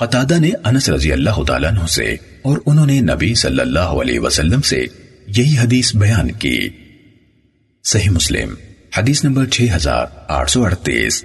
قطادہ نے انس رضی اللہ تعالیٰ عنہ سے اور انہوں نے نبی صلی اللہ علیہ وسلم سے یہی حدیث بیان کی۔ صحیح مسلم، حدیث نمبر 6838